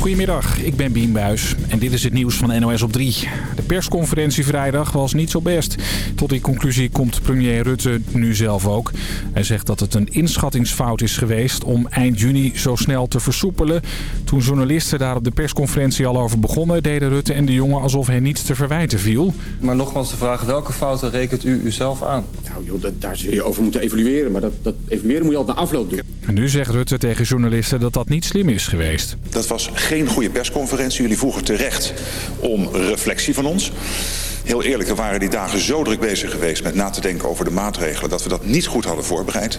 Goedemiddag, ik ben Bien Buis en dit is het nieuws van NOS op 3. De persconferentie vrijdag was niet zo best. Tot die conclusie komt premier Rutte nu zelf ook. Hij zegt dat het een inschattingsfout is geweest om eind juni zo snel te versoepelen. Toen journalisten daar op de persconferentie al over begonnen... deden Rutte en de jongen alsof hen niets te verwijten viel. Maar nogmaals de vraag, welke fouten rekent u uzelf aan? Nou joh, dat, daar zul je over moeten evalueren. Maar dat, dat evalueren moet je altijd na afloop doen. En nu zegt Rutte tegen journalisten dat dat niet slim is geweest. Dat was geen goede persconferentie. Jullie vroegen terecht om reflectie van ons. Heel eerlijk, we waren die dagen zo druk bezig geweest met na te denken over de maatregelen... dat we dat niet goed hadden voorbereid.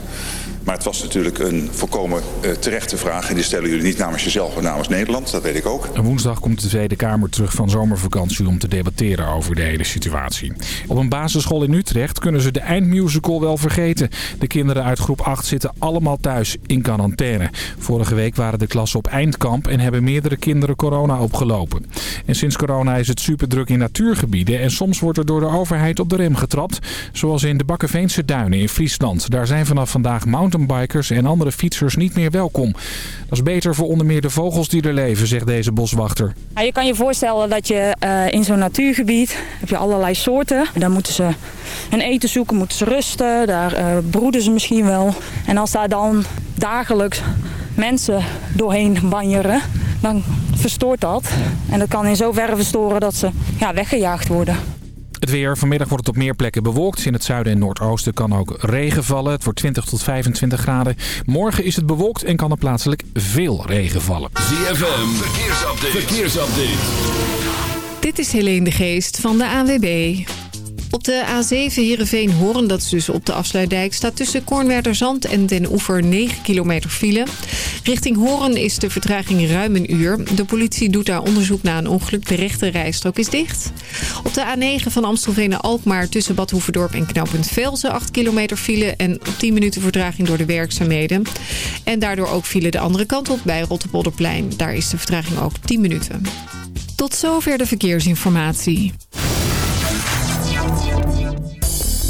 Maar het was natuurlijk een volkomen uh, terechte vraag. En die stellen jullie niet namens jezelf, maar namens Nederland. Dat weet ik ook. En woensdag komt de Tweede Kamer terug van zomervakantie om te debatteren over de hele situatie. Op een basisschool in Utrecht kunnen ze de eindmusical wel vergeten. De kinderen uit groep 8 zitten allemaal thuis in quarantaine. Vorige week waren de klassen op eindkamp en hebben meerdere kinderen corona opgelopen. En sinds corona is het superdruk in natuurgebieden en soms wordt er door de overheid op de rem getrapt. Zoals in de Bakkeveense Duinen in Friesland. Daar zijn vanaf vandaag mountainbikers en andere fietsers niet meer welkom. Dat is beter voor onder meer de vogels die er leven, zegt deze boswachter. Je kan je voorstellen dat je uh, in zo'n natuurgebied heb je allerlei soorten. Dan moeten ze hun eten zoeken, moeten ze rusten, daar uh, broeden ze misschien wel. En als daar dan dagelijks mensen doorheen banjeren, dan verstoort dat. En dat kan in zoverre verstoren dat ze ja, weggejaagd worden. Het weer. Vanmiddag wordt het op meer plekken bewolkt. In het zuiden en noordoosten kan ook regen vallen. Het wordt 20 tot 25 graden. Morgen is het bewolkt en kan er plaatselijk veel regen vallen. ZFM. Verkeersupdate. Verkeersupdate. Dit is Helene de Geest van de ANWB. Op de A7 Heerenveen-Hoorn, dat is dus op de afsluitdijk... staat tussen Kornwerderzand en Den Oever 9 kilometer file. Richting Hoorn is de vertraging ruim een uur. De politie doet daar onderzoek naar een ongeluk. De rechte rijstrook is dicht. Op de A9 van Amstelveen naar Alkmaar tussen Bad Hoeverdorp en Knaupunt Velzen... 8 kilometer file en 10 minuten vertraging door de werkzaamheden. En daardoor ook file de andere kant op bij Rotterpolderplein. Daar is de vertraging ook 10 minuten. Tot zover de verkeersinformatie.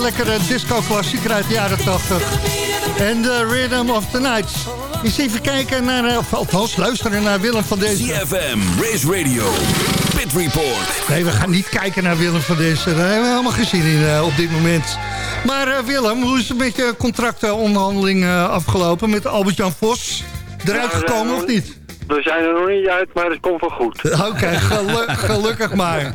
Lekkere disco-klassieker uit de jaren 80. En The Rhythm of the Night. Eens even kijken naar, eh, of althans luisteren naar Willem van deze. CFM, Race Radio, Pit Report. Nee, we gaan niet kijken naar Willem van deze. Daar hebben we helemaal geen zin in eh, op dit moment. Maar eh, Willem, hoe is het met je contractonderhandeling afgelopen met Albert-Jan Vos? Eruit gekomen of niet? We zijn er nog niet uit, maar het komt wel goed. Oké, gelu- gelukkig maar.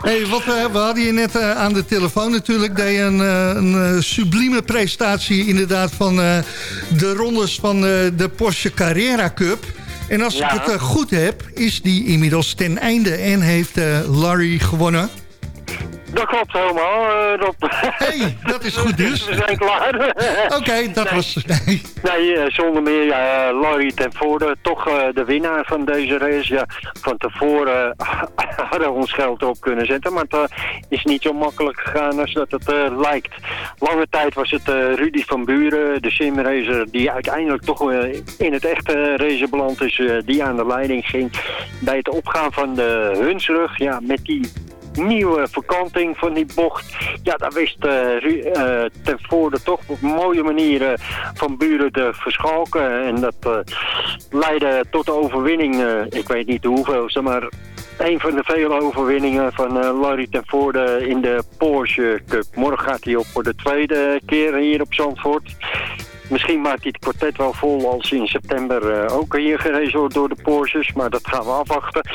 Hey, wat, we, we hadden je net eh, aan de telefoon natuurlijk. Deed je een, eh, een eh, sublieme presentatie inderdaad van eh, de rondes van eh, de Porsche Carrera Cup. En als Ja. ik het eh, goed heb, is die inmiddels ten einde en heeft eh, Larry gewonnen. Dat klopt helemaal, eh, Rob. hey, dat is goed nieuws. We zijn klaar. Oké, dat was... Nee. Nee, eh, zonder meer, ja, Larry ten voorde, toch eh, de winnaar van deze race. Ja, van tevoren eh, hadden we ons geld erop kunnen zetten, maar het eh, is niet zo makkelijk gegaan als dat het eh, lijkt. Lange tijd was het eh, Rudy van Buren, de simracer, die uiteindelijk toch eh, in het echte race beland is, eh, die aan de leiding ging. Bij het opgaan van de Hunsrug, ja, met die nieuwe verkanting van die bocht. Ja, daar wist eh, ten voorde toch op mooie manier eh, van Buren te verschalken. En dat eh, leidde tot de overwinning, ik weet niet hoeveelste, maar een van de vele overwinningen van eh, Larry ten Voorde in de Porsche Cup. Morgen gaat hij op voor de tweede keer hier op Zandvoort. Misschien maakt hij het kwartet wel vol als in september eh, ook hier gerezen wordt door de Porsches. Maar dat gaan we afwachten.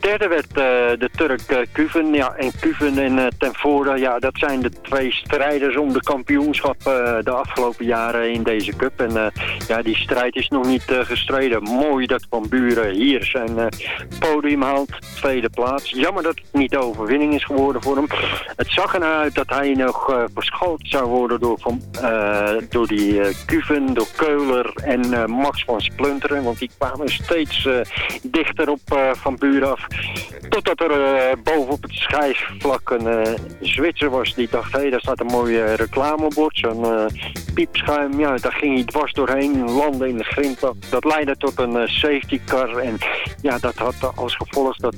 Derde werd eh, de Turk eh, Kuven. Ja, en Kuven en Ten Voorde, ja, dat zijn de twee strijders om de kampioenschap de afgelopen jaren in deze cup. En ja, die strijd is nog niet gestreden. Mooi dat Van Buren hier zijn podium haalt. Tweede plaats. Jammer dat het niet de overwinning is geworden voor hem. Het zag ernaar uit dat hij nog verschoten zou worden door, van, door die eh, Kuven, door Keuler en eh, Max van Splunteren. Want die kwamen steeds eh, dichter op eh, Van Buren af. Totdat er bovenop het schijfvlak een Zwitser was die dacht, hé, hey, daar staat een mooi reclamebord, zo'n piepschuim. Ja, daar ging hij dwars doorheen, landde in de grindbak. Dat leidde tot een safety car en ja, dat had als gevolg dat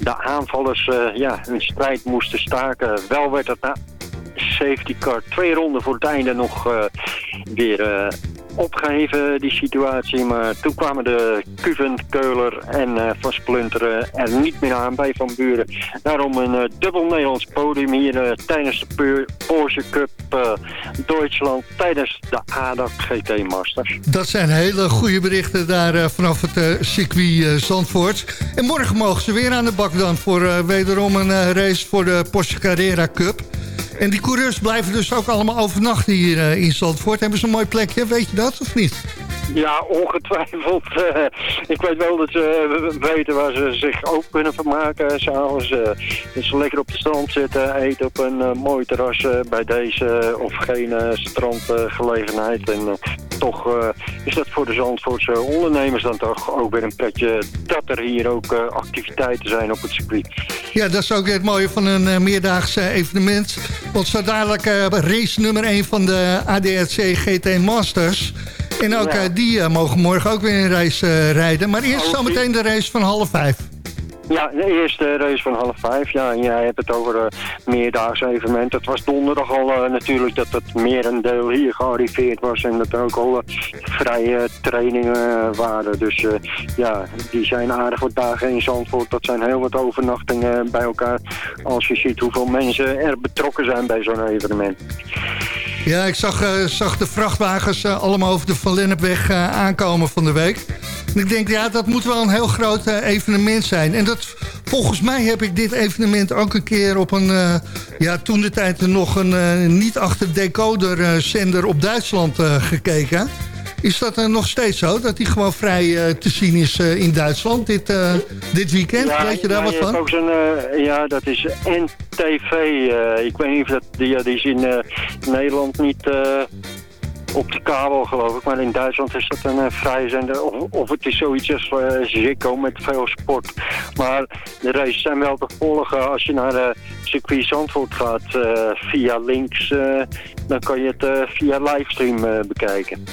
de aanvallers ja, hun strijd moesten staken. Wel werd het na safety car twee ronden voor het einde nog eh, weer opgeheven, die situatie. Maar toen kwamen de Kuven, Keuler en eh, Van Splunteren er niet meer aan bij Van Buren. Daarom een dubbel Nederlands podium hier tijdens de Porsche Cup Duitsland tijdens de ADAC GT Masters. Dat zijn hele goede berichten daar vanaf het circuit Zandvoort. En morgen mogen ze weer aan de bak dan voor wederom een race voor de Porsche Carrera Cup. En die coureurs blijven dus ook allemaal overnachten hier eh, in Zandvoort. Hebben ze een mooi plekje, weet je dat of niet? Ja, ongetwijfeld. eh, ik weet wel dat ze eh, weten waar ze zich ook kunnen vermaken. S'avonds uh, dat ze lekker op de strand zitten, eten op een mooi terras bij deze of geen strandgelegenheid. en toch is dat voor de Zandvoortse ondernemers dan toch ook weer een pretje dat er hier ook activiteiten zijn op het circuit. Ja, dat is ook het mooie van een meerdaags uh, evenement. Want zo dadelijk uh, race nummer 1 van de ADAC GT Masters. En ook ja. die mogen morgen ook weer een race rijden. Maar eerst zometeen de race van half vijf. Ja, de eerste race van half vijf. Ja, en jij hebt het over een meerdaagse evenement. Het was donderdag al uh, natuurlijk dat het merendeel hier gearriveerd was. En dat er ook al uh, vrije trainingen waren. Dus uh, ja, die zijn aardig wat dagen in Zandvoort. Dat zijn heel wat overnachtingen bij elkaar. Als je ziet hoeveel mensen er betrokken zijn bij zo'n evenement. Ja, ik zag, uh, zag de vrachtwagens uh, allemaal over de Van Lennepweg uh, aankomen van de week. En ik denk, ja, dat moet wel een heel groot evenement zijn. En dat, volgens mij heb ik dit evenement ook een keer op een... ja, toen de tijd nog een niet achter decoder zender op Duitsland gekeken. Is dat uh, nog steeds zo? Dat die gewoon vrij te zien is in Duitsland dit, dit weekend? Ja, weet je daar ja, wat van? Ook ja, dat is NTV. ik weet niet of dat, die, die is in Nederland niet op de kabel geloof ik. Maar in Duitsland is dat een vrije zender. Of, of het is zoiets als Ziggo met veel sport. Maar de races zijn wel te volgen als je naar de circuit Zandvoort gaat via links. dan kan je het via livestream bekijken.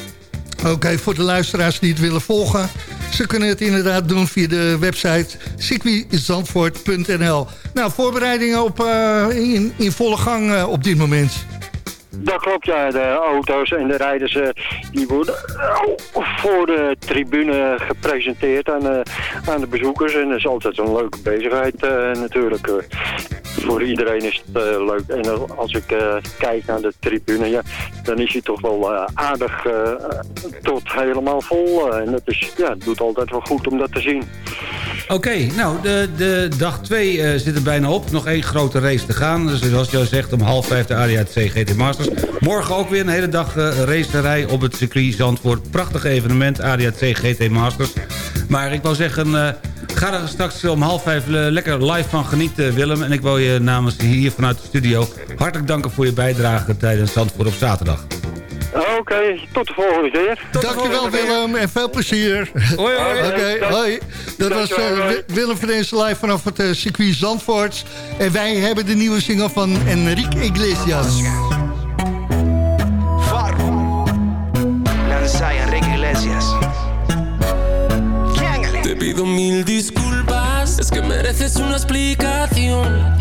Oké, voor de luisteraars die het willen volgen... ze kunnen het inderdaad doen via de website circuitzandvoort.nl. Nou, voorbereidingen op, uh, in, in, volle gang uh, op dit moment. Dat klopt, ja. De auto's en de rijders uh, die worden voor de tribune gepresenteerd aan, uh, aan de bezoekers. En dat is altijd een leuke bezigheid natuurlijk. Voor iedereen is het leuk. En als ik kijk naar de tribune, ja, dan is hij toch wel aardig tot helemaal vol. en dat is, ja, het doet altijd wel goed om dat te zien. Oké, nou, de, de dag 2 uh, zit er bijna op. Nog één grote race te gaan. Dus zoals je zegt, om half vijf de ADAC GT Masters. Morgen ook weer een hele dag racerij op het circuit Zandvoort. Prachtig evenement, ADAC GT Masters. Maar ik wou zeggen, ga er straks om half vijf lekker live van genieten, Willem. En ik wil je namens hier vanuit de studio hartelijk danken voor je bijdrage tijdens Zandvoort op zaterdag. Oké, okay, tot de volgende keer. Tot Dankjewel Willem en veel plezier. Hoi hoi. Oké, okay, hoi. Dat was uh, Willem van deze live vanaf het uh, circuit Zandvoort. En wij hebben de nieuwe single van Enrique Iglesias. Enrique Iglesias. Te pido mil disculpas, es que mereces una explicación.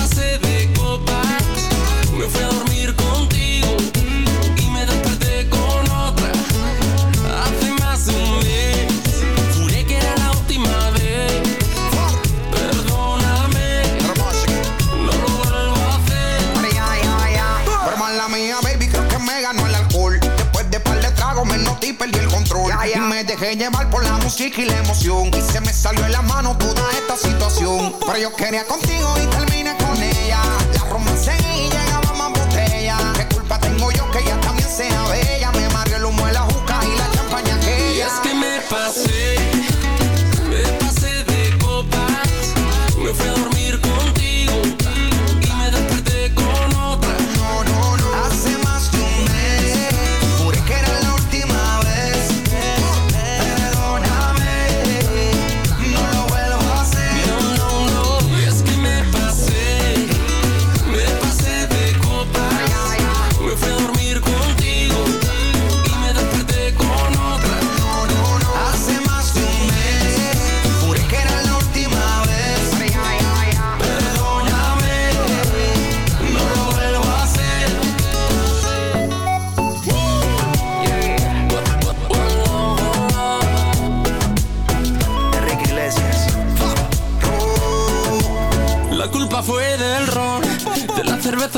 música y la emoción. Y se me salió en la mano toda esta situación. Pero yo quería contigo y terminé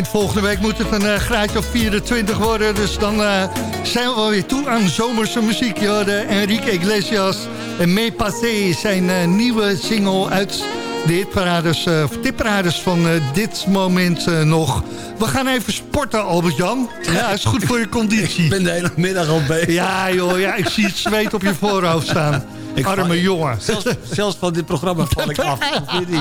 Eind volgende week moet het een eh, graadje of 24 worden. Dus dan eh, zijn we wel weer toe aan zomerse muziek. De Enrique Iglesias en Me Passé zijn eh, nieuwe single uit de hitparades, tipparades van dit moment nog. We gaan even sporten, Albert-Jan. Ja, is goed voor je conditie. Ik ben de hele middag al bezig. Ja, joh, ja, ik zie het zweet op je voorhoofd staan. Ik Arme val- jongen. Zelfs, zelfs van dit programma val ik af. Niet?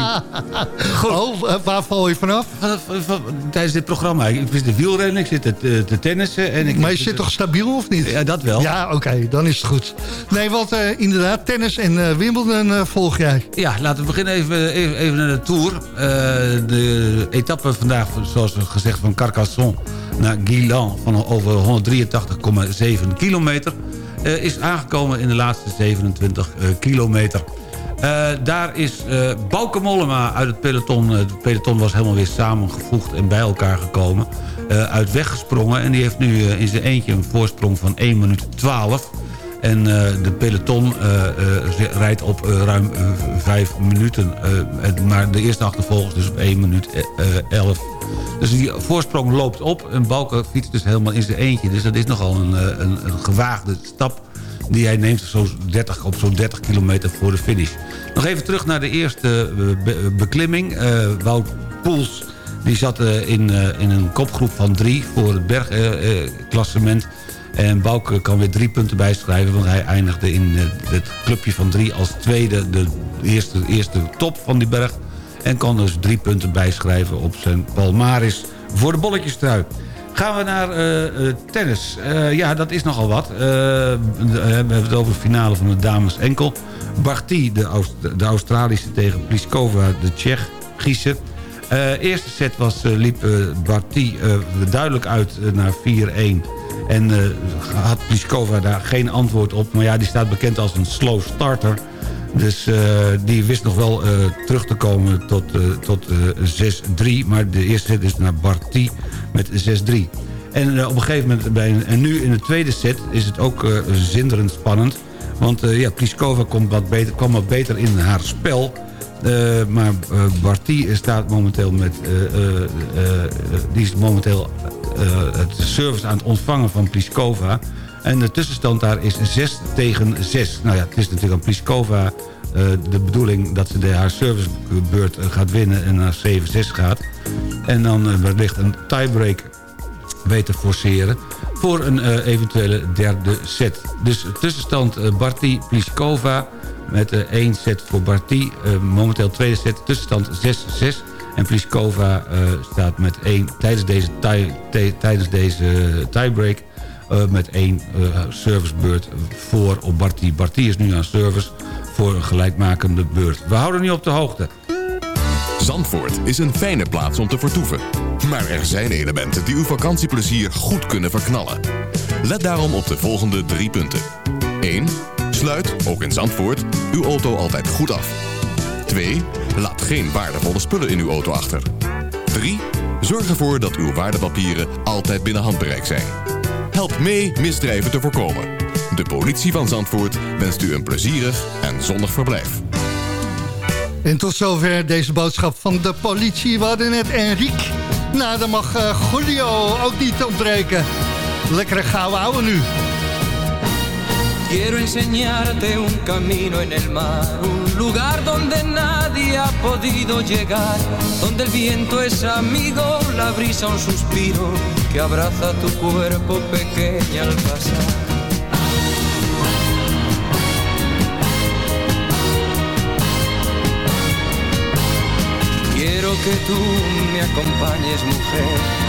Oh, eh, waar val je vanaf? Van- van- van- tijdens dit programma. Ik zit de wielrennen, ik zit te, te tennissen. En ik, Maar je zit toch stabiel of niet? Ja, dat wel. Ja, oké, dan is het goed. Nee, want eh, inderdaad, tennis en eh, Wimbledon eh, volg jij. Ja, laten we beginnen even, even, even naar de Tour. Eh, de etappe vandaag, zoals gezegd, van Carcassonne naar Guilan... van over 183,7 kilometer... eh, is aangekomen in de laatste 27 eh, kilometer. Eh, daar is eh Bauke Mollema uit het peloton... het peloton was helemaal weer samengevoegd en bij elkaar gekomen... eh, uit weggesprongen en die heeft nu in zijn eentje een voorsprong van 1 minuut 12... En de peloton rijdt op ruim eh, vijf minuten. het- maar de eerste achtervolgers dus op 1 minuut eh, 11. Dus die voorsprong loopt op. En Bouke fietst dus helemaal in zijn eentje. Dus dat is nogal een, eh, een, een gewaagde stap die hij neemt zo 30, op zo'n 30 kilometer voor de finish. Nog even terug naar de eerste eh, be- beklimming. Eh, Wout Poels die zat in, in een kopgroep van drie voor het bergklassement. En Bouke kan weer drie punten bijschrijven... want hij eindigde in het clubje van drie als tweede... de eerste, eerste top van die berg. En kan dus drie punten bijschrijven op zijn palmaris voor de bolletjestrui. Gaan we naar eh, eh, tennis. Eh, ja, dat is nogal wat. We hebben het over de finale van de dames enkel. Barty, de, Aust- de Australische tegen Pliskova, de Tsjechische. Eh eerste set was, liep Barty duidelijk uit naar 4-1. En had Pliskova daar geen antwoord op. Maar ja, die staat bekend als een slow starter. Dus eh, die wist nog wel eh, terug te komen tot, eh, tot eh, 6-3. Maar de eerste set is naar Barty met 6-3. En op een gegeven moment, bij en nu in de tweede set... is het ook zinderend spannend. Want ja, Pliskova komt wat beter, kwam wat beter in haar spel... Maar eh Barty staat momenteel met... die is momenteel het service aan het ontvangen van Pliskova. En de tussenstand daar is 6 tegen 6. Nou ja, het is natuurlijk aan Pliskova eh, de bedoeling dat ze de, haar servicebeurt eh, gaat winnen en naar 7-6 gaat. En dan eh, wellicht een tiebreak weten forceren voor een eh, eventuele derde set. Dus tussenstand Barty Pliskova met eh, één set voor Barty. Momenteel tweede set, tussenstand 6-6. En Pliskova staat met één tijdens deze, tie, tijdens deze tiebreak... eh, met één eh, servicebeurt voor op Barty. Barty is nu aan service voor een gelijkmakende beurt. We houden nu op de hoogte. Zandvoort is een fijne plaats om te vertoeven. Maar er zijn elementen die uw vakantieplezier goed kunnen verknallen. Let daarom op de volgende drie punten. 1. Sluit, ook in Zandvoort, uw auto altijd goed af. 2. Laat geen waardevolle spullen in uw auto achter. 3. Zorg ervoor dat uw waardepapieren altijd binnen handbereik zijn. Help mee misdrijven te voorkomen. De politie van Zandvoort wenst u een plezierig en zonnig verblijf. En tot zover deze boodschap van de politie. We hadden net Enrique. Nou, dan mag eh, Julio ook niet ontbreken. Lekkere gouden ouwe nu. Quiero enseñarte un camino en el mar, un lugar donde nadie ha podido llegar, donde el viento es amigo, la brisa un suspiro que abraza tu cuerpo pequeña al pasar. Quiero que tú me acompañes, mujer,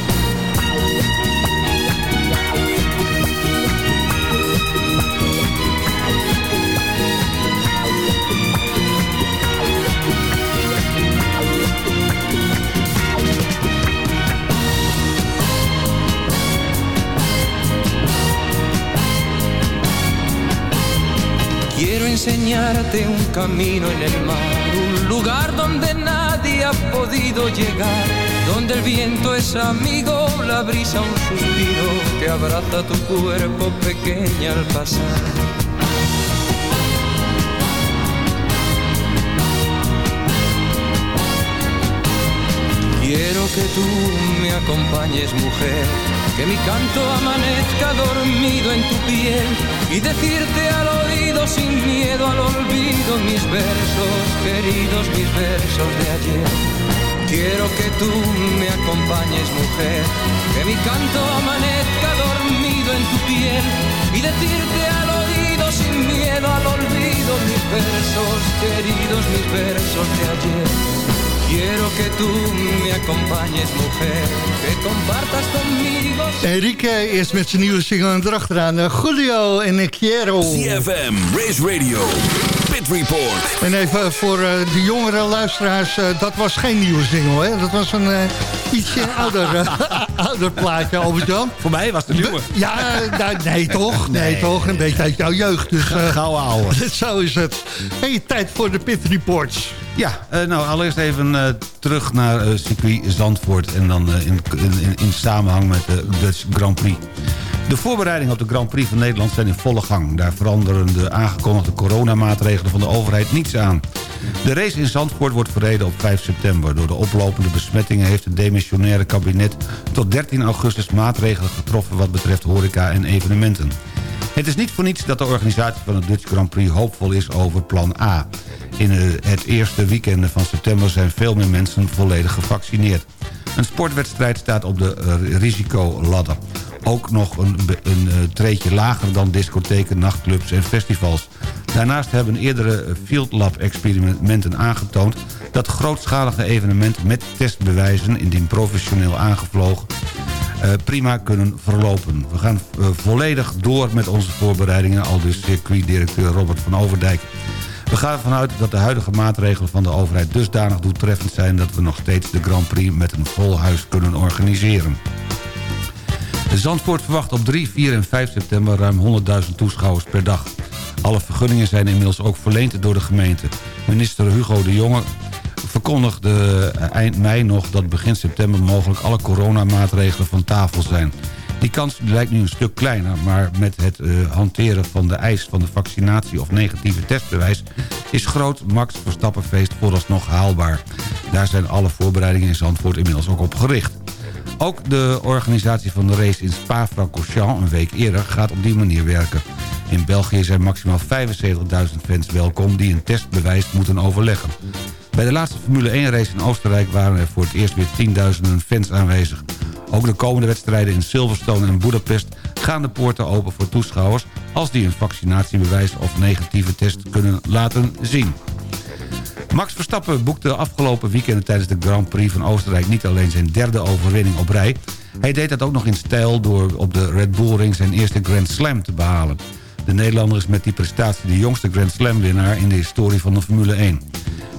Enseñarte un camino en el mar, un lugar donde nadie ha podido llegar, donde el viento es amigo, la brisa un suspiro que abraza tu cuerpo pequeña al pasar. Quiero que tú me acompañes, mujer, que mi canto amanezca dormido en tu piel y decirte al oído sin miedo al olvido mis versos, queridos, mis versos de ayer. Quiero que tú me acompañes, mujer, que mi canto amanezca dormido en tu piel y decirte al oído sin miedo al olvido mis versos, queridos, mis versos de ayer. Quiero que tú me acompañes, mujer, que compartas conmigo. Enrique is met zijn nieuwe single erachteraan. Uh, Julio en ik Quiero. CFM, Race Radio, Pit Report. En even voor uh, de jongere luisteraars, uh, dat was geen nieuwe single, hè? Dat was een ietsje ouder, ouder plaatje, Albert-Jan. Voor mij was het een nieuwe. Ja, nou, nee toch, nee, nee, toch. Een beetje uit jouw jeugd. Dus, Gauw ouwe. Zo is het. Hey, tijd voor de Pit Reports. Ja, nou allereerst even uh, terug naar uh, circuit Zandvoort... en dan in, in, in, samenhang met de Dutch Grand Prix. De voorbereidingen op de Grand Prix van Nederland zijn in volle gang. Daar veranderen de aangekondigde coronamaatregelen van de overheid niets aan. De race in Zandvoort wordt verreden op 5 september. Door de oplopende besmettingen heeft het demissionaire kabinet... tot 13 augustus maatregelen getroffen wat betreft horeca en evenementen. Het is niet voor niets dat de organisatie van de Dutch Grand Prix hoopvol is over plan A. In het eerste weekende van september zijn veel meer mensen volledig gevaccineerd. Een sportwedstrijd staat op de risicoladder. Ook nog een, een, een treetje lager dan discotheken, nachtclubs en festivals. Daarnaast hebben eerdere Field Lab experimenten aangetoond... dat grootschalige evenementen met testbewijzen, indien professioneel aangevlogen... Uh, prima kunnen verlopen. We gaan uh, volledig door met onze voorbereidingen... al dus circuitdirecteur Robert van Overdijk. We gaan ervan uit dat de huidige maatregelen van de overheid dusdanig doeltreffend zijn... dat we nog steeds de Grand Prix met een vol huis kunnen organiseren. Zandvoort verwacht op 3, 4 en 5 september ruim 100.000 toeschouwers per dag. Alle vergunningen zijn inmiddels ook verleend door de gemeente. Minister Hugo de Jonge verkondigde eind mei nog dat begin september mogelijk alle coronamaatregelen van tafel zijn. Die kans lijkt nu een stuk kleiner, maar met het uh, hanteren van de eis van de vaccinatie of negatieve testbewijs is groot Max Verstappenfeest vooralsnog haalbaar. Daar zijn alle voorbereidingen in Zandvoort inmiddels ook op gericht. Ook de organisatie van de race in Spa-Francorchamps een week eerder gaat op die manier werken. In België zijn maximaal 75.000 fans welkom die een testbewijs moeten overleggen. Bij de laatste Formule 1 race in Oostenrijk waren er voor het eerst weer tienduizenden fans aanwezig. Ook de komende wedstrijden in Silverstone en Budapest gaan de poorten open voor toeschouwers... als die een vaccinatiebewijs of negatieve test kunnen laten zien. Max Verstappen boekte afgelopen weekend tijdens de Grand Prix van Oostenrijk... niet alleen zijn derde overwinning op rij. Hij deed dat ook nog in stijl door op de Red Bull Ring zijn eerste Grand Slam te behalen. De Nederlander is met die prestatie de jongste Grand Slam winnaar in de historie van de Formule 1.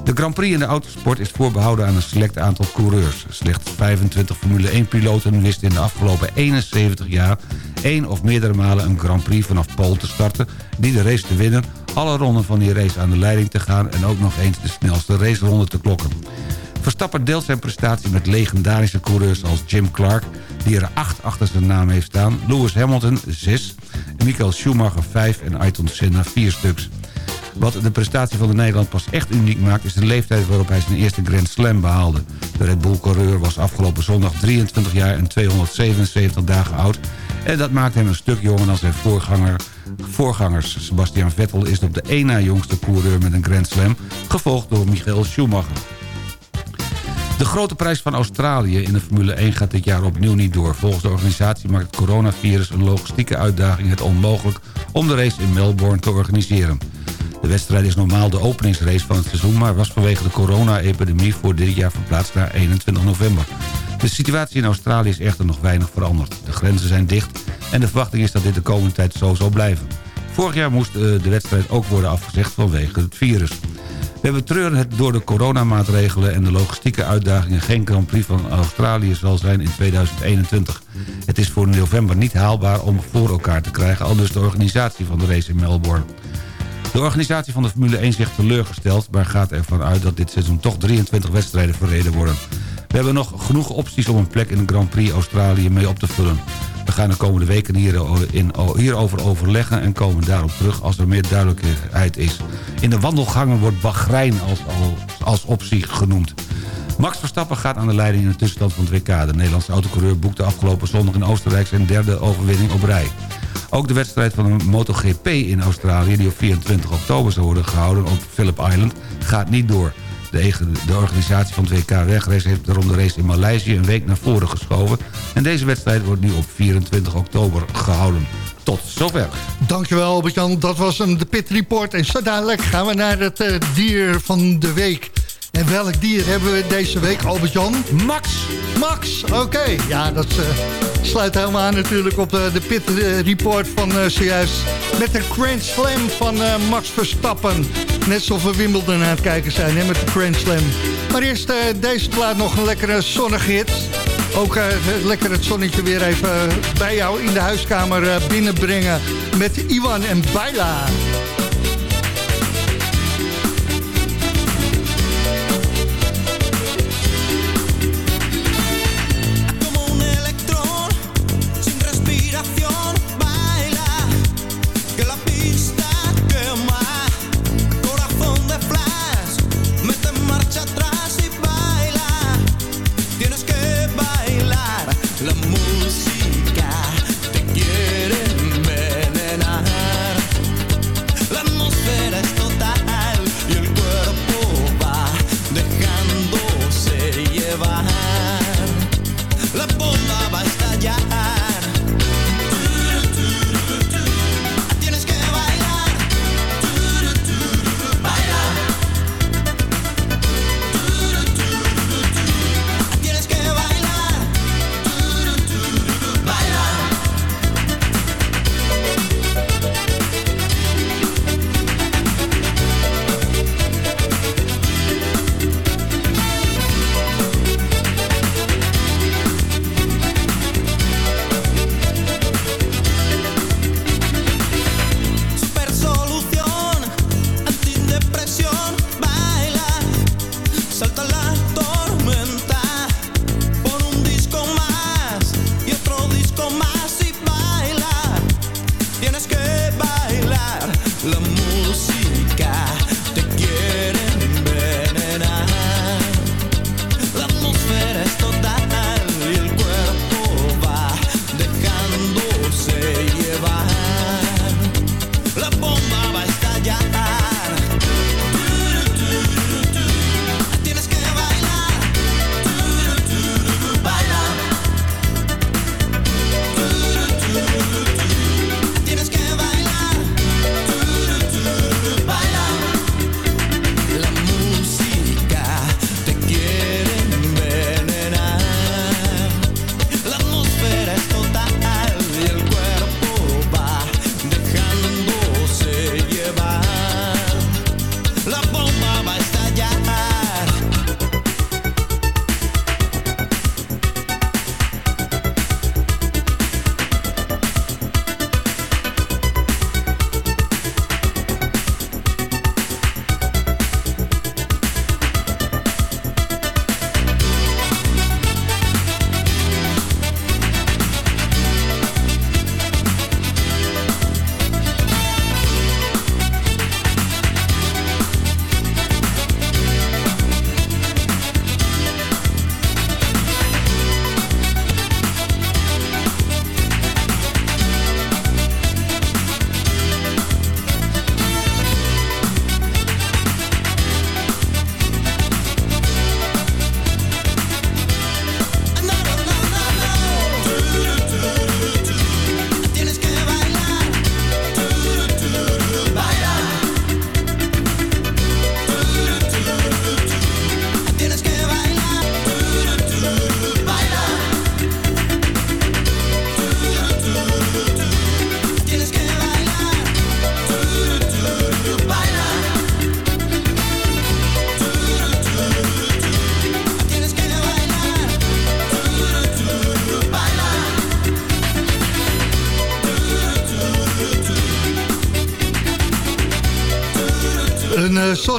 De Grand Prix in de autosport is voorbehouden aan een select aantal coureurs. Slechts 25 Formule 1-piloten wisten in de afgelopen 71 jaar... één of meerdere malen een Grand Prix vanaf Pool te starten... die de race te winnen alle ronden van die race aan de leiding te gaan... en ook nog eens de snelste raceronde te klokken. Verstappen deelt zijn prestatie met legendarische coureurs als Jim Clark... die er acht achter zijn naam heeft staan, Lewis Hamilton 6... Michael Schumacher 5 en Ayrton Senna 4 stuks. Wat de prestatie van de Nederland pas echt uniek maakt... is de leeftijd waarop hij zijn eerste Grand Slam behaalde. De Red Bull-coureur was afgelopen zondag 23 jaar en 277 dagen oud... en dat maakt hem een stuk jonger dan zijn voorganger, voorgangers. Sebastian Vettel is op de één na jongste coureur met een Grand Slam... gevolgd door Michael Schumacher. De grote prijs van Australië in de Formule 1 gaat dit jaar opnieuw niet door. Volgens de organisatie maakt het coronavirus een logistieke uitdaging het onmogelijk om de race in Melbourne te organiseren. De wedstrijd is normaal de openingsrace van het seizoen... maar was vanwege de corona-epidemie voor dit jaar verplaatst naar 21 november. De situatie in Australië is echter nog weinig veranderd. De grenzen zijn dicht en de verwachting is dat dit de komende tijd zo zal blijven. Vorig jaar moest eh, de wedstrijd ook worden afgezegd vanwege het virus. We betreuren het door de coronamaatregelen en de logistieke uitdagingen... geen Grand Prix van Australië zal zijn in 2021. Het is voor november niet haalbaar om voor elkaar te krijgen... al dus de organisatie van de race in Melbourne. De organisatie van de Formule 1 zegt teleurgesteld... maar gaat ervan uit dat dit seizoen toch 23 wedstrijden verreden worden. We hebben nog genoeg opties om een plek in de Grand Prix Australië mee op te vullen. We gaan de komende weken hierover overleggen en komen daarop terug als er meer duidelijkheid is. In de wandelgangen wordt Bahrein als, als, als optie genoemd. Max Verstappen gaat aan de leiding in de tussenstand van het WK. De Nederlandse autocoureur boekte afgelopen zondag in Oostenrijk zijn derde overwinning op rij. Ook de wedstrijd van de MotoGP in Australië... die op 24 oktober zou worden gehouden op Phillip Island... gaat niet door. De, organisatie van het WK Wegrace heeft daarom de race in Maleisië... een week naar voren geschoven. En deze wedstrijd wordt nu op 24 oktober gehouden. Tot zover. Dankjewel Albert-Jan, dat was een de Pit Report. En zo dadelijk gaan we naar het uh, dier van de week. En welk dier hebben we deze week, Albert-Jan? Max. Max, oké. Ja, dat uh, sluit helemaal aan natuurlijk op de, de Pit uh, Report van uh, zojuist. Met de Grand Slam van Max Verstappen. Net alsof we Wimbledon aan het kijken zijn hè, met de Grand Slam. Maar eerst deze plaat nog een lekkere zonnige hit. Ook lekker het zonnetje weer even bij jou in de huiskamer binnenbrengen. Met Iwan en Baila.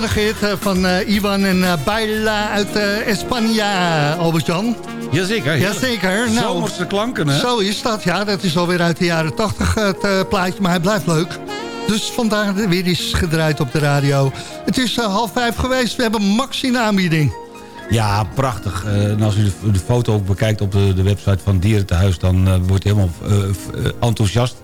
Uh, hit uh, van uh, Ivan en uh, Baila uit Espanja, Albert-Jan. Jazeker. Jazeker. Nou, Zomerse klanken, hè? Zo is dat, ja. Dat is alweer uit de jaren 80 het plaatje, maar hij blijft leuk. Dus vandaag weer eens gedraaid op de radio. Het is half vijf geweest, we hebben Max in de aanbieding. Ja, prachtig. en als u de, de foto bekijkt op de, de, website van Dierentehuis... dan wordt u helemaal enthousiast.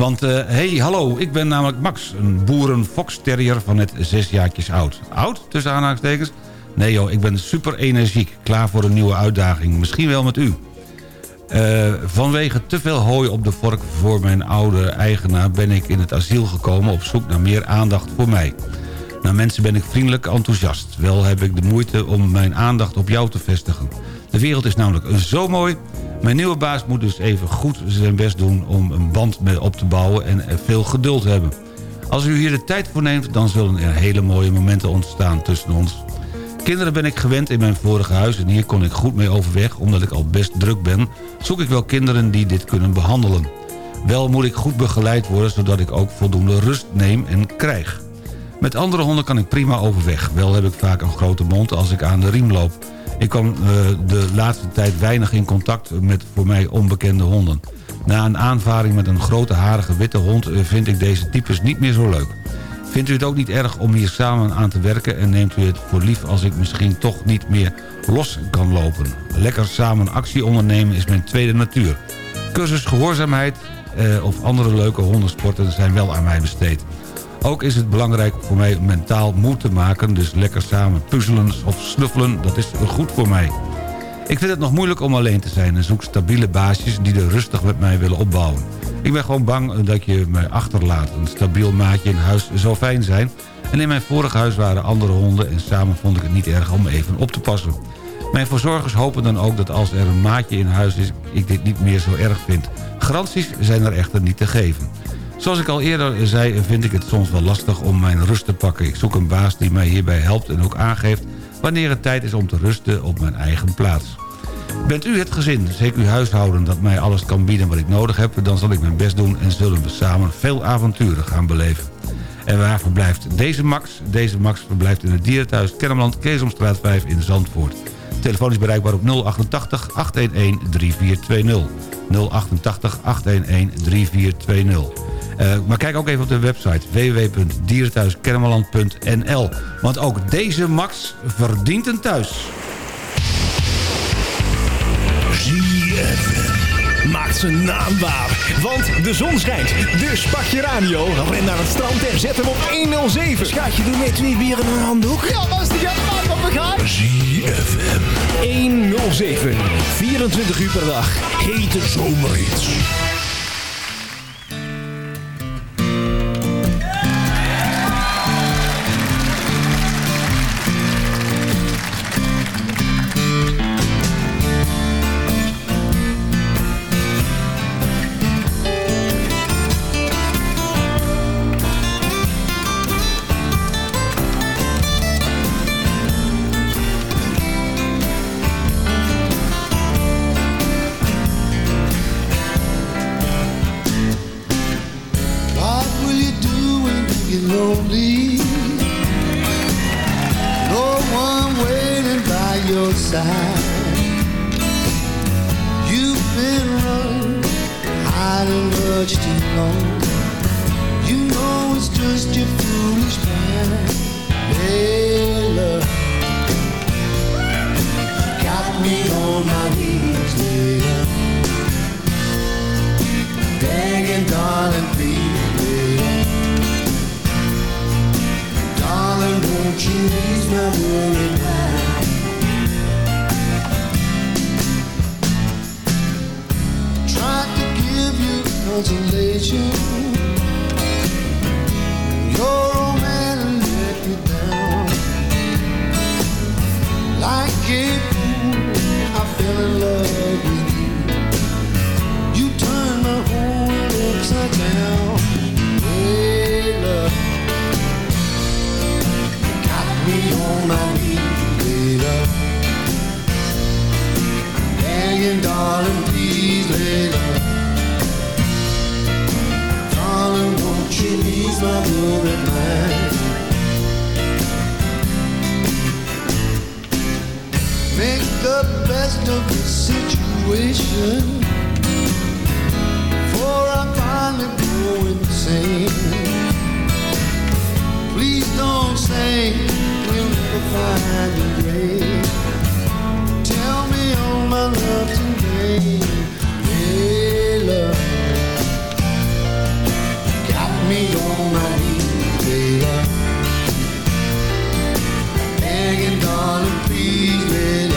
Want, hé, hey, hallo, ik ben namelijk Max, een boeren Terrier van net zes jaartjes oud. Oud, tussen aanhalingstekens? Nee joh, ik ben super energiek, klaar voor een nieuwe uitdaging. Misschien wel met u. Uh, vanwege te veel hooi op de vork voor mijn oude eigenaar... ben ik in het asiel gekomen op zoek naar meer aandacht voor mij. Naar mensen ben ik vriendelijk enthousiast. Wel heb ik de moeite om mijn aandacht op jou te vestigen. De wereld is namelijk zo mooi mijn nieuwe baas moet dus even goed zijn best doen om een band op te bouwen en veel geduld hebben. Als u hier de tijd voor neemt, dan zullen er hele mooie momenten ontstaan tussen ons. Kinderen ben ik gewend in mijn vorige huis en hier kon ik goed mee overweg... omdat ik al best druk ben, zoek ik wel kinderen die dit kunnen behandelen. Wel moet ik goed begeleid worden, zodat ik ook voldoende rust neem en krijg. Met andere honden kan ik prima overweg. Wel heb ik vaak een grote mond als ik aan de riem loop. Ik kwam uh, de laatste tijd weinig in contact met voor mij onbekende honden. Na een aanvaring met een grote harige witte hond uh, vind ik deze types niet meer zo leuk. Vindt u het ook niet erg om hier samen aan te werken... en neemt u het voor lief als ik misschien toch niet meer los kan lopen? Lekker samen actie ondernemen is mijn tweede natuur. Cursus gehoorzaamheid uh, of andere leuke hondensporten zijn wel aan mij besteed. Ook is het belangrijk voor mij mentaal moed te maken... dus lekker samen puzzelen of snuffelen, dat is goed voor mij. Ik vind het nog moeilijk om alleen te zijn... en zoek stabiele baasjes die er rustig met mij willen opbouwen. Ik ben gewoon bang dat je mij achterlaat. Een stabiel maatje in huis zou fijn zijn... en in mijn vorige huis waren andere honden... en samen vond ik het niet erg om even op te passen. Mijn verzorgers hopen dan ook dat als er een maatje in huis is... ik dit niet meer zo erg vind. Garanties zijn er echter niet te geven. Zoals ik al eerder zei, vind ik het soms wel lastig om mijn rust te pakken. Ik zoek een baas die mij hierbij helpt en ook aangeeft... wanneer het tijd is om te rusten op mijn eigen plaats. Bent u het gezin, zeker uw huishouden, dat mij alles kan bieden wat ik nodig heb... dan zal ik mijn best doen en zullen we samen veel avonturen gaan beleven. En waar verblijft deze Max? Deze Max verblijft in het dierenthuis Kennemerland, Keesomstraat 5 in Zandvoort. telefoon is bereikbaar op 088 811 3420. 088 811 3420. Uh, maar kijk ook even op de website www.dierenthuiskennemerland.nl. Want ook deze Max verdient een thuis. ZFM maakt zijn naam waar. Want de zon schijnt. Dus pak je radio, ren naar het strand en zet hem op 107. Schatje, doe met twee bieren een handdoek. Ja, is de maat wat we gaan. ZFM 107. 24 uur per dag. Hete zomerhits. consolation. Make the best of the situation, I finally go insane. Please don't say we'll never find. Tell me all my love today, hey love. Me on my knees, baby. Begging, darling, please, baby.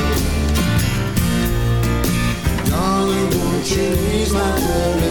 Darling, won't you ease my worried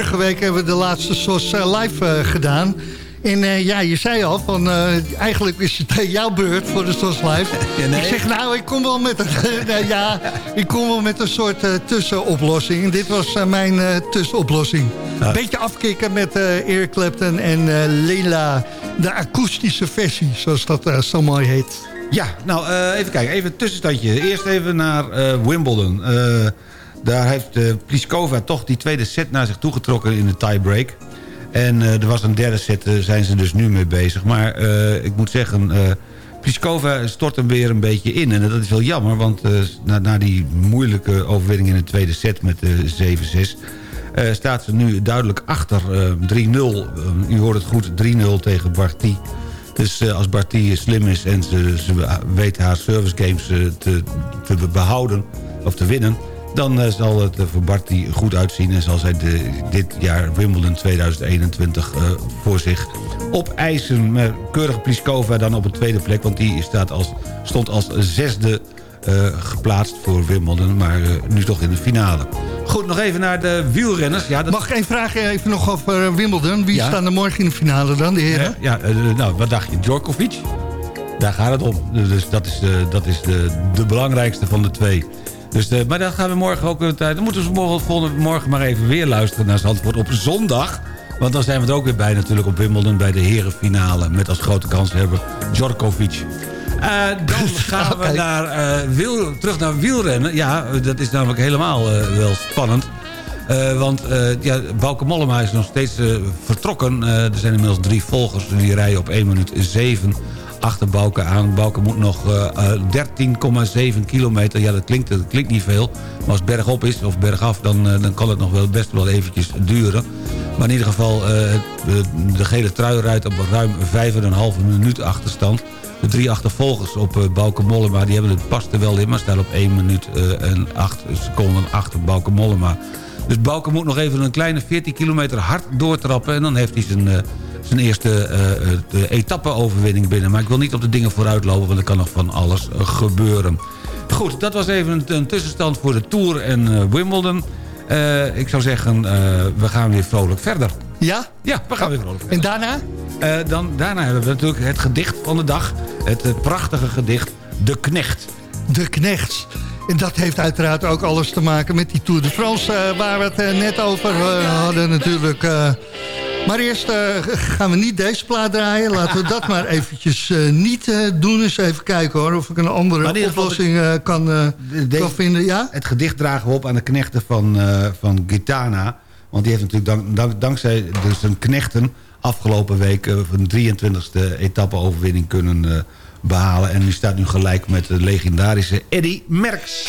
vorige week hebben we de laatste SOS eh, live eh, gedaan. En eh, ja, je zei al, van, eigenlijk is het jouw beurt voor de SOS live. nee. Ik zeg, nou, ik kom wel met een, ja, ik kom wel met een soort tussenoplossing. En dit was mijn tussenoplossing. Beetje afkicken met Eric Clapton en Leila. De akoestische versie, zoals dat zo mooi heet. Ja, nou even kijken. Even een tussenstandje. Eerst even naar Wimbledon. Eh, daar heeft uh, Pliskova toch die tweede set naar zich toegetrokken in de tiebreak. En eh, er was een derde set, daar zijn ze dus nu mee bezig. Maar eh, ik moet zeggen, eh Pliskova stort hem weer een beetje in. En dat is wel jammer, want eh, na, na die moeilijke overwinning in de tweede set met eh 7-6... eh, staat ze nu duidelijk achter eh, 3-0. Eh, u hoort het goed, 3-0 tegen Barty. Dus eh, als Barty slim is en ze, ze weet haar service games eh, te, te behouden of te winnen... dan eh, zal het er voor Barty goed uitzien... en zal zij de, dit jaar Wimbledon 2021 eh, voor zich opeisen. Met keurige Pliskova dan op een tweede plek... want die staat als, stond als zesde eh, geplaatst voor Wimbledon... maar eh, nu toch in de finale. Goed, nog even naar de wielrenners. Ja, dat... Mag ik één vraag even nog over eh, Wimbledon? Wie Ja. staan er morgen in de finale dan, de heren? Ja, eh, nou, wat dacht je? Djokovic? Daar gaat het om. Dus dat is, de, dat is de, de belangrijkste van de twee. Dus, eh, maar dan gaan we morgen ook... Dan moeten we morgen, volgende morgen maar even weer luisteren naar Zandvoort op zondag. Want dan zijn we er ook weer bij natuurlijk op Wimbledon... bij de herenfinale. Met als grote kans hebben Djokovic. Eh, dan gaan we naar, eh, wiel, terug naar wielrennen. Ja, dat is namelijk helemaal eh, wel spannend. Want ja, Bauke Mollema is nog steeds vertrokken. Er zijn inmiddels drie volgers. Die rijden op 1 minuut 7 achter Bauke aan. Bauke moet nog eh, eh, 13,7 kilometer. Ja, dat klinkt, dat klinkt niet veel. Maar als het bergop is of bergaf, dan, eh, dan kan het nog wel best wel eventjes duren. Maar in ieder geval, eh, de, gele trui rijdt op ruim 5,5 minuut achterstand. De drie achtervolgers op Bauke Mollema, die hebben het pas er wel in... maar staan op 1 minuut eh, en 8 seconden achter Bauke Mollema. Dus Bauke moet nog even een kleine 14 kilometer hard doortrappen... en dan heeft hij zijn, eh, zijn eerste de etappe-overwinning binnen. Maar ik wil niet op de dingen vooruitlopen, want er kan nog van alles eh, gebeuren. Goed, dat was even een, een tussenstand voor de Tour en Wimbledon. Ik zou zeggen, we gaan weer vrolijk verder. Ja? Ja, we gaan weer vrolijk verder. En daarna? Dan, daarna hebben we natuurlijk het gedicht van de dag. Het prachtige gedicht De Knecht. De Knechts. En dat heeft uiteraard ook alles te maken met die Tour de France... waar we het net over hadden natuurlijk. Maar eerst eh, gaan we niet deze plaat draaien. Laten we dat maar eventjes eh, niet eh, doen. Eens even kijken hoor, of ik een andere oplossing kan, Deze- kan vinden. Ja? Het gedicht dragen we op aan de knechten van, van Gitana. Want die heeft natuurlijk dank, dank- dankzij dus zijn knechten... afgelopen week een 23e etappe-overwinning kunnen eh, behalen. En die staat nu gelijk met de legendarische Eddy Merckx.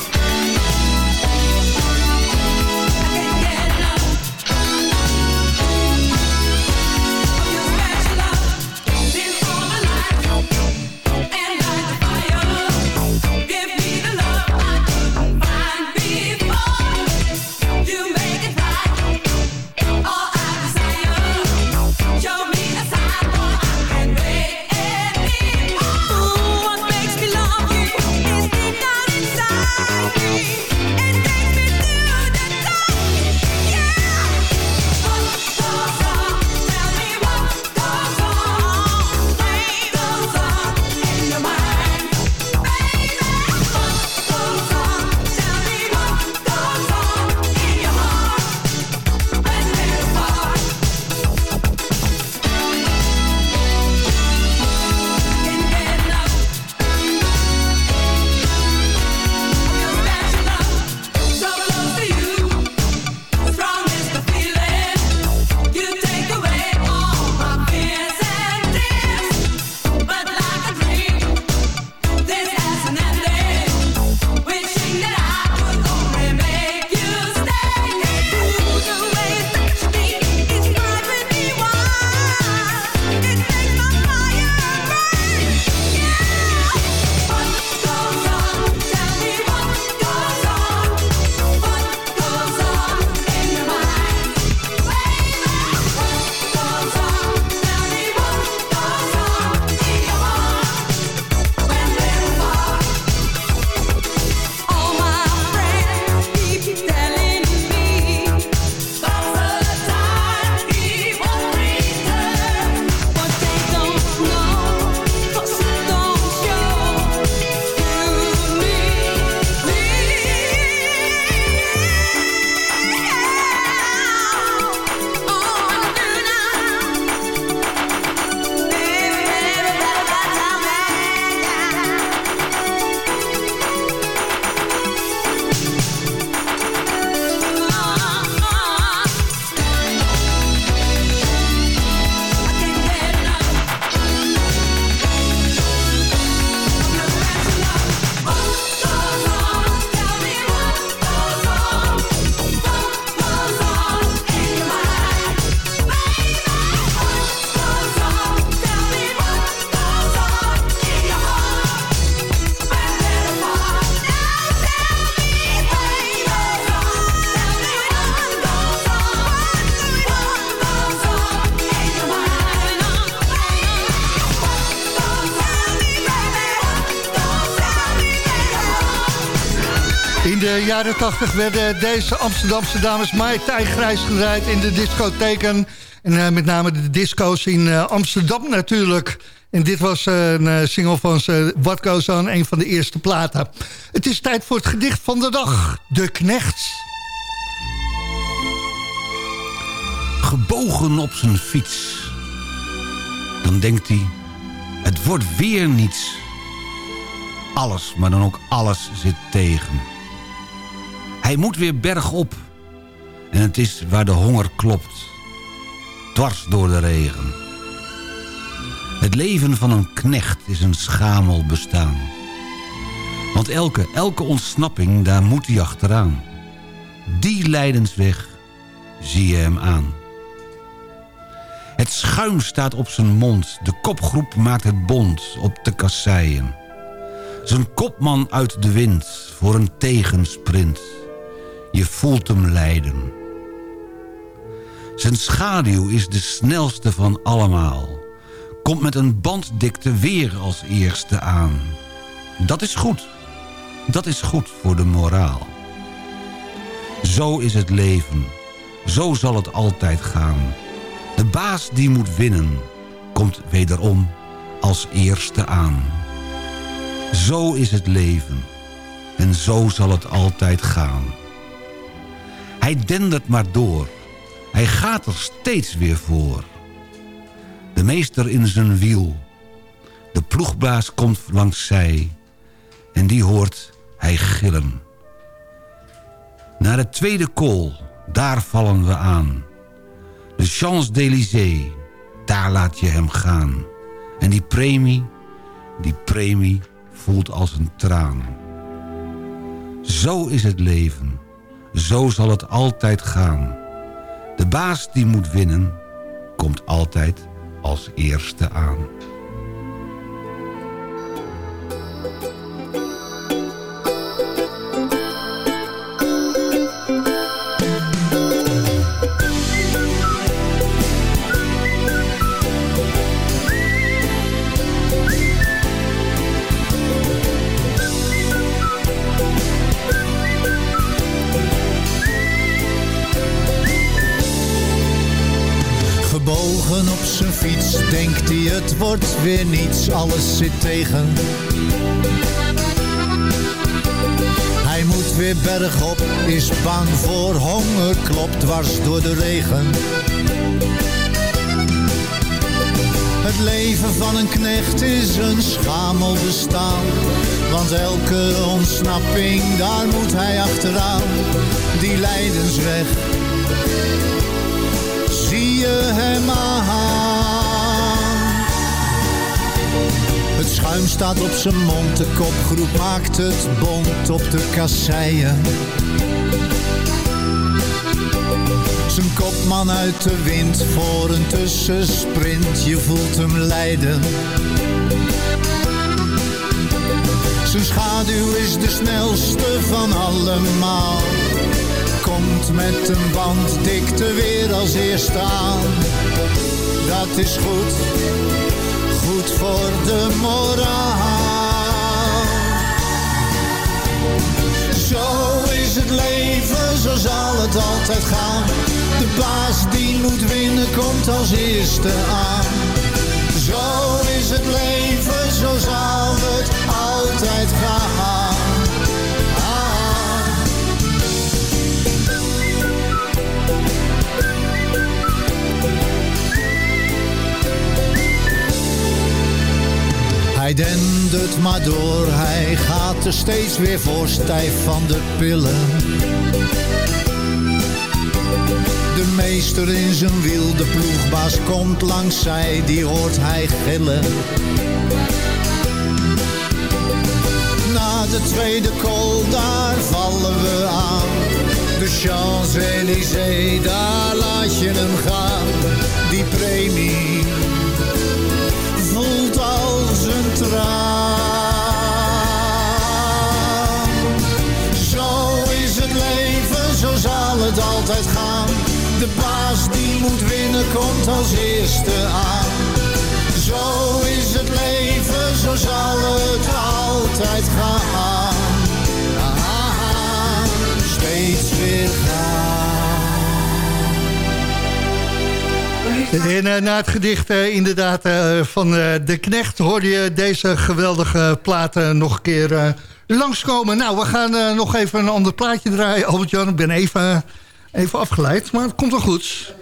De jaren 80 werden deze Amsterdamse dames Mai Tai grijs gedraaid in de discotheken. En eh, met name de disco's in eh, Amsterdam natuurlijk. En dit was eh, een eh, single van ze, What Goes een van de eerste platen. Het is tijd voor het gedicht van de dag, De Knechts. Gebogen op zijn fiets. Dan denkt hij, het wordt weer niets. Alles, maar dan ook alles zit tegen. Hij moet weer bergop. En het is waar de honger klopt. Dwars door de regen. Het leven van een knecht is een schamel bestaan. Want elke, elke ontsnapping, daar moet hij achteraan. Die lijdensweg zie je hem aan. Het schuim staat op zijn mond. De kopgroep maakt het bond op de kasseien. Zijn kopman uit de wind voor een tegensprint. Je voelt hem lijden. Zijn schaduw is de snelste van allemaal. Komt met een banddikte weer als eerste aan. Dat is goed. Dat is goed voor de moraal. Zo is het leven. Zo zal het altijd gaan. De baas die moet winnen, komt wederom als eerste aan. Zo is het leven. En zo zal het altijd gaan. Hij dendert maar door. Hij gaat er steeds weer voor. De meester in zijn wiel. De ploegbaas komt langs zij. En die hoort hij gillen. Naar het tweede kool, daar vallen we aan. De Champs-Élysées, daar laat je hem gaan. En die premie, die premie voelt als een traan. Zo is het leven, zo zal het altijd gaan. De baas die moet winnen, komt altijd als eerste aan. Het wordt weer niets, alles zit tegen. Hij moet weer bergop, is bang voor honger, klopt dwars door de regen. Het leven van een knecht is een schamel bestaan. Want elke ontsnapping, daar moet hij achteraan. Die lijdensweg, zie je hem aan. Schuim staat op zijn mond, de kopgroep maakt het bond op de kasseien. Zijn kopman uit de wind voor een tussensprint, je voelt hem lijden. Zijn schaduw is de snelste van allemaal. Komt met een banddikte weer als eerste aan. Dat is goed, voor de moraal. Zo is het leven, zo zal het altijd gaan. De baas die moet winnen komt als eerste aan. Zo is het leven, zo zal het altijd gaan. Hij dendert maar door, hij gaat er steeds weer voor stijf van de pillen. De meester in zijn wiel, de ploegbaas komt langs zij, die hoort hij gillen. Na de tweede kool, daar vallen we aan. De Champs-Élysées, daar laat je hem gaan. Die premie Zo is het leven, zo zal het altijd gaan. De baas die moet winnen komt als eerste aan. Zo is het leven, zo zal het altijd gaan. Steeds weer Eh, na het gedicht eh, inderdaad eh, van De Knecht... hoorde je deze geweldige platen nog een keer langskomen. Nou, we gaan nog even een ander plaatje draaien. Albert-Jan, ik ben even, even afgeleid, maar het komt wel goed.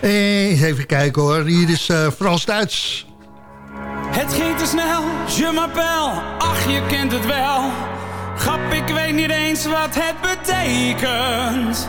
Even kijken hoor, hier is Frans-Duits. Het ging te snel, je m'appelle, ach je kent het wel. Grap, ik weet niet eens wat het betekent.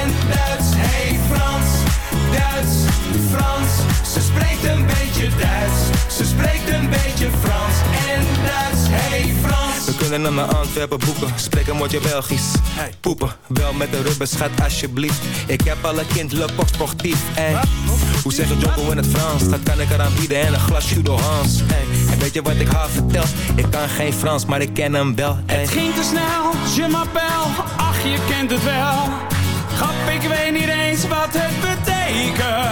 en Duits. Hey Frans, Duits, Frans. Ze spreekt een beetje Duits. Ze spreekt een beetje Frans en Duits. Hey Frans. We kunnen naar Antwerpen boeken, spreek een woordje Belgisch. Poepen, wel met de rubbers, schat alsjeblieft. Ik heb alle kind, le pop sportief. Ey. Hoe zeg je Jocko in het Frans? Dat kan ik eraan bieden en een glas Judo Hans. Ey. En weet je wat ik haar vertel? Ik kan geen Frans, maar ik ken hem wel. Ey. Het ging te snel, je m'appelle, ach je kent het wel. Ik weet niet eens wat het betekent.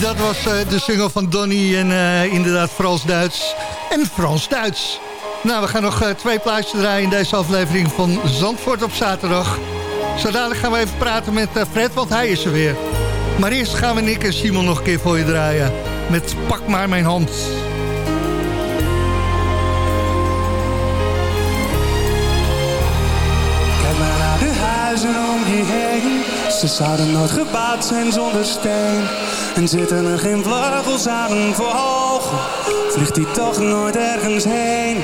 Dat was eh, de single van Donny en eh, inderdaad Frans-Duits en Frans-Duits. Nou, we gaan nog eh, twee plaatjes draaien in deze aflevering van Zandvoort op zaterdag. Zo dadelijk gaan we even praten met Fred, want hij is er weer. Maar eerst gaan we Nick en Simon nog een keer voor je draaien. Met Pak maar mijn hand. Ze zouden nooit gebouwd zijn zonder steen. En zitten er geen vleugels aan een vogel, vliegt die toch nooit ergens heen.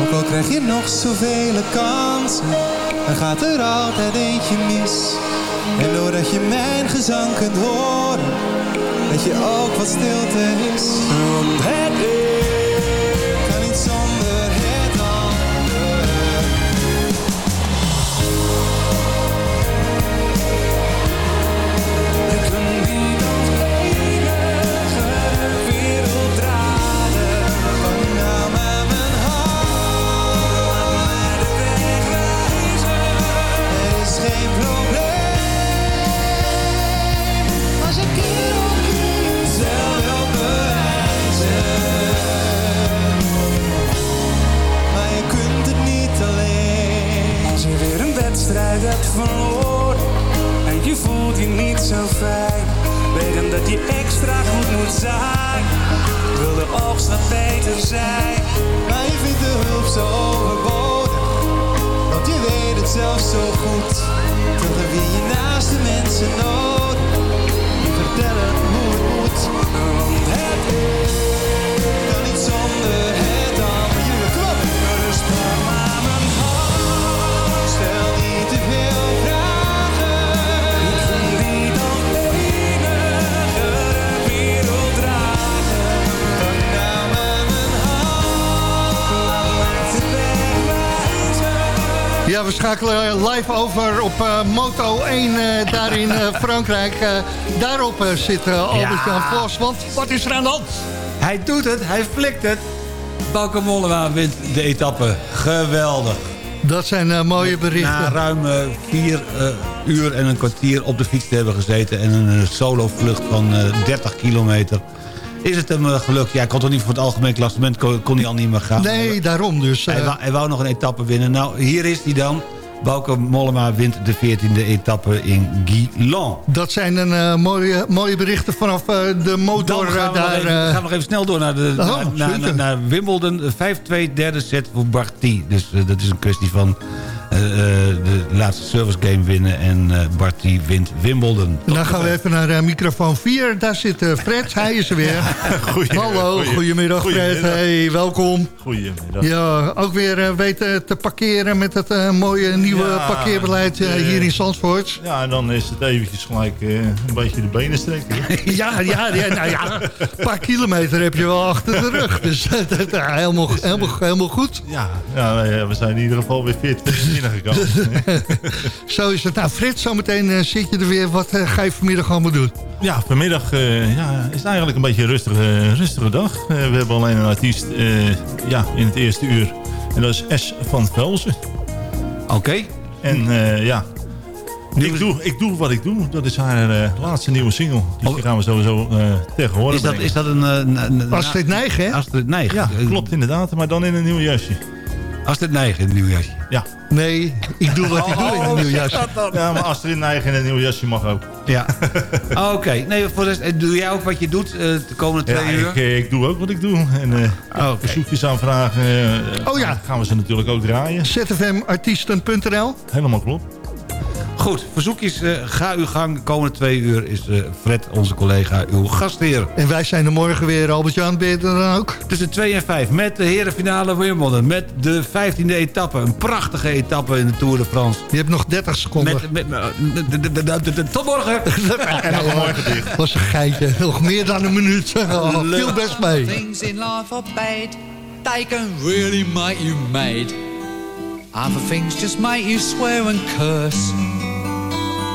Ook al krijg je nog zoveel kansen, dan gaat er altijd eentje mis. En doordat je mijn gezang kunt horen, weet je ook wat stilte is. Want het ik schakelen live over op eh, Moto 1 eh, daar in eh, Frankrijk. Daarop zit Albert-Jan Vos. Want wat is er aan de hand? Hij doet het, hij flikt het. Bauke Mollema wint de etappe. Geweldig. Dat zijn mooie berichten. Na ruim vier uur en een kwartier op de fiets te hebben gezeten... en een eh, solo-vlucht van eh, 30 kilometer... is het hem gelukt. Ja, hij kon toch niet voor het algemeen klassement... kon, kon hij al niet meer gaan. Nee, daarom dus. Hij, wou, hij wou nog een etappe winnen. Nou, hier is hij dan. Bauke Mollema wint de 14e etappe in Guilon. Dat zijn een eh, mooie, mooie berichten vanaf eh, de motor Dan gaan we, eh, nog daar. even, gaan we nog even snel door naar, de, Oh, naar, naar, naar, Wimbledon. 5-2, derde set voor Barty. Dus dat is een kwestie van de laatste service game winnen. En eh Barty wint Wimbledon. Dan gaan we even naar eh, microfoon 4. Daar zit eh, Fred, hij is er weer. Hallo, goeie- goedemiddag Fred. goedemiddag. Hey, welkom. Goedemiddag. Ja, ook weer eh, weten te parkeren met het eh, mooie nieuwe Ja, parkeerbeleid eh, eh, hier in Zandvoort. Ja, en dan is het eventjes gelijk eh, een beetje de benen strekken. Ja, ja, ja, nou ja, een paar kilometer heb je wel achter de rug. Dus eh, dat, eh, helemaal, helemaal, helemaal goed. Ja, ja, eh, we zijn in ieder geval weer fit Zo is het. Nou, Fred, zometeen eh, zit je er weer. Wat eh, ga je vanmiddag allemaal doen? Ja, vanmiddag eh, ja, is het eigenlijk een beetje een rustige, rustige dag. We hebben alleen een artiest eh, ja, in het eerste uur. En dat is S van Velzen. Oké. En eh, ja, ik doe, ik doe wat ik doe. Dat is haar eh, laatste nieuwe single. Dus die gaan we sowieso eh tegen horen Oh. Is dat, is dat een... een, een Astrid Nijgen, hè? Astrid. Ja, klopt inderdaad. Maar dan in een nieuw jasje. Astrid Nijgen in een nieuw jasje. Ja. Nee, ik doe wat ik doe in een nieuw jasje. Ja, maar Astrid Nijgen in een nieuw jasje mag ook. Ja. Oké. Nee, voor de rest, eh, doe jij ook wat je doet eh, de komende twee Ja, uur? ik, eh, ik doe ook wat ik doe. En eh verzoekjes aanvragen. eh, Oh ja. Gaan we ze natuurlijk ook draaien. zfmartiesten.nl Helemaal klopt. Goed, verzoekjes, eh, ga uw gang. De komende twee uur is eh, Fred, onze collega, uw gastheer. En wij zijn er morgen weer. Albert-Jan, ben je er dan ook? Tussen 2 en 5 met de herenfinale Wimbledon. Met de 15e etappe. Een prachtige etappe in de Tour de France. Je hebt nog 30 seconden. Met, met, de- de- de- de- de- de- tot morgen. en nog morgen dicht. was een geitje. Nog meer dan een minuut. Oh, viel best mee. Things in life are bad. They can really make you mad. Other things just make you swear and curse.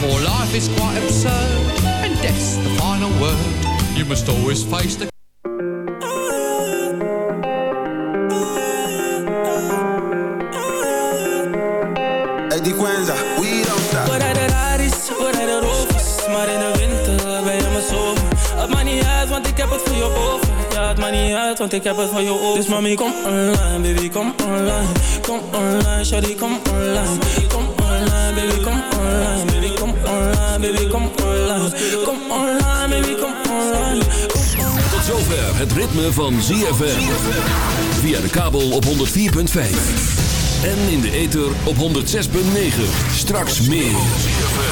For life is quite absurd, and death's the final word. You must always face the want ik heb het voor je over Dus mami, kom online, baby, kom online. Kom online, shawty, kom online. Kom online, baby, kom online Baby, kom online, baby, kom online Kom online, baby, kom online Tot zover het ritme van ZFM. Via de kabel op 104.5. En in de ether op 106.9. Straks meer.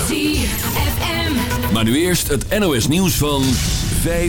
ZFM. Maar nu eerst het NOS nieuws van 5.